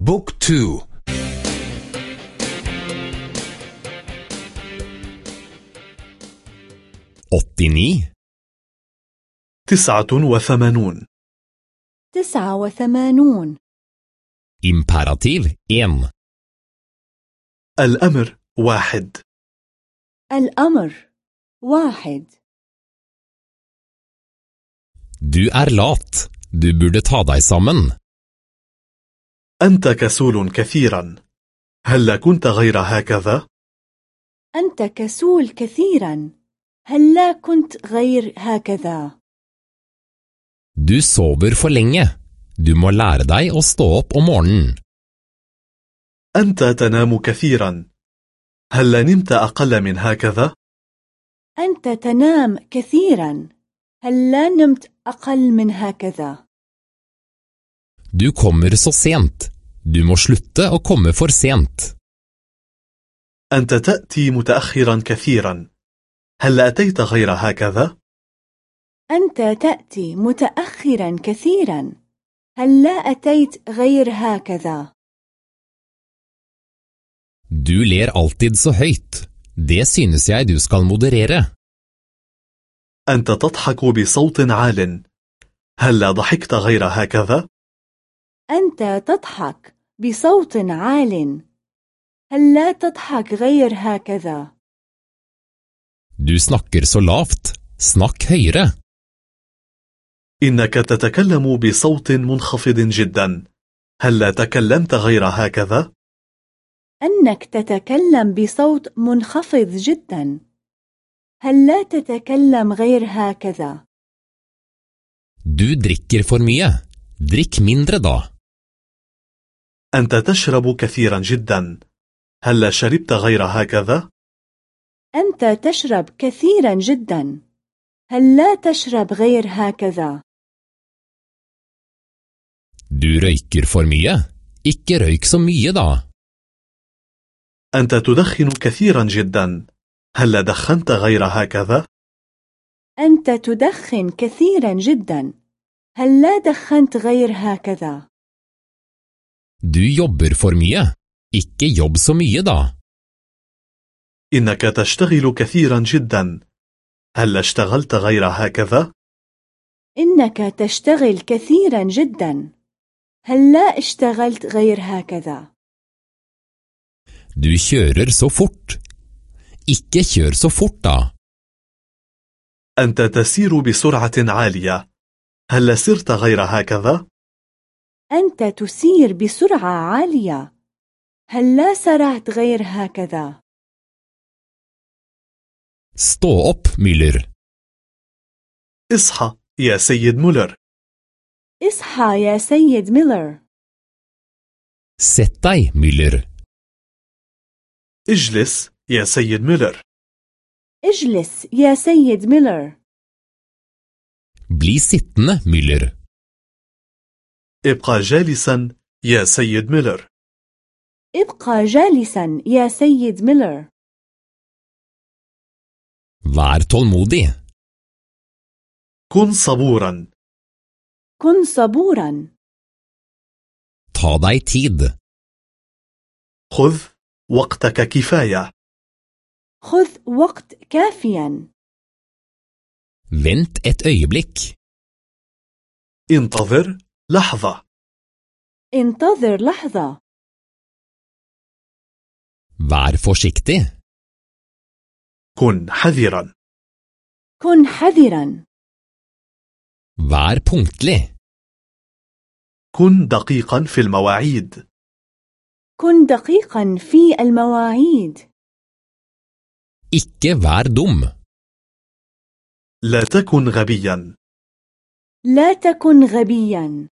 بوك تو. أوتيني تسعة وثمانون. تسعة وثمانون. إمبerativ 1 الأمر واحد. الأمر واحد. Du er lat. Du burde ta deg sammen. أنت كسول كثيرا هل كنت غير هكذا؟ أنت كسول كثيرا هل لا كنت غير هكذا؟ Du sover for lenge. Du må lære deg å stå opp om morgenen. أنت تنام كثيرا هل نمت أقل من هكذا؟ أنت تنام كثيرا هل لا نمت أقل من هكذا؟ Du kommer så sent. Du må slutte å komme for sent. أنت تأتي متأخرا كثيرا هل أتيت غير هكذا؟ أنت تأتي متأخرا كثيرا هل لا أتيت غير هكذا؟ Du ler alltid så høyt. Det synes jeg du skal moderere. أنت تضحك بصوت عال هل ضحكت غير هكذا؟ أنت تضحك بصوت عال هل لا تضحك غير هكذا؟ Du snakker så lavt. Snakk høyere. إنك تتكلم بصوت منخفض جدا هل تكلمت غير هكذا؟ أنك تتكلم بصوت منخفض جدا هل لا تتكلم غير هكذا؟ Du drikker for mye. Drikk mindre da. أنت تشرب كثيرا جدا هل شربت غير هكذا؟ أنت تشرب كثيرا جدا هل لا تشرب غير هكذا؟ Du røyker for mye. Ikke røyk så mye da. أنت تدخن كثيرا جدا هل دخنت غير هكذا؟ أنت تدخن كثيرا جدا هل لا دخنت غير هكذا؟ Du jobber for mye. Ikke jobb så mye da. إنك تشتغل كثيرا جدا هل اشتغلت غير هكذا؟ إنك تشتغل كثيرا جدا هل لا اشتغلت غير هكذا؟ Du kjører så fort. Ikke kjør så fort da. أنت تسير بسرعة عالية هل سرت غير هكذا؟ أنت تسير بسرعة عالية هل لا سرعت غير هكذا؟ Stå opp, Müller. اصحى يا سيد مولر اصحى يا سيد ميلر deg, Müller. اجلس يا سيد مولر اجلس يا سيد ميلر Bli sittende, Müller. ابقى جالسا يا سيد ميلر ابقى جالسا يا سيد ميلر Vær tålmodig. كن صبورا كن صبورا Ta deg tid. خذ وقتك كفاية خذ وقت كافيا Vent et øyeblikk. انتظر لحظة. انتظر لحظة. Vær forsiktig. كن حذرا. كن حذرا. Vær punktlig. كن دقيقا في المواعيد. كن دقيقا في المواعيد. Ikke vær dum. لا تكن غبيا. لا تكن غبيا.